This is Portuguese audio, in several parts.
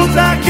Multa que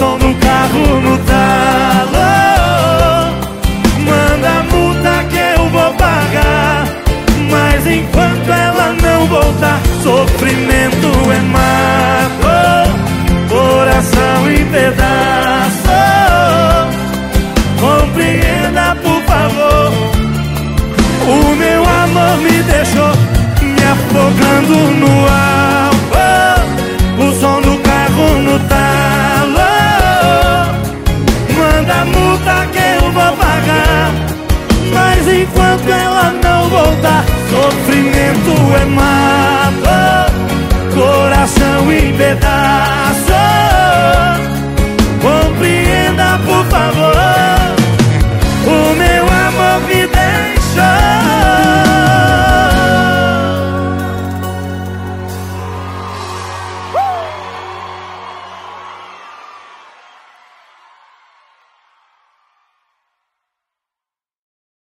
som do carro no talo. Manda multa que eu vou pagar Mas enquanto ela não voltar Sofrimento Sofrimento é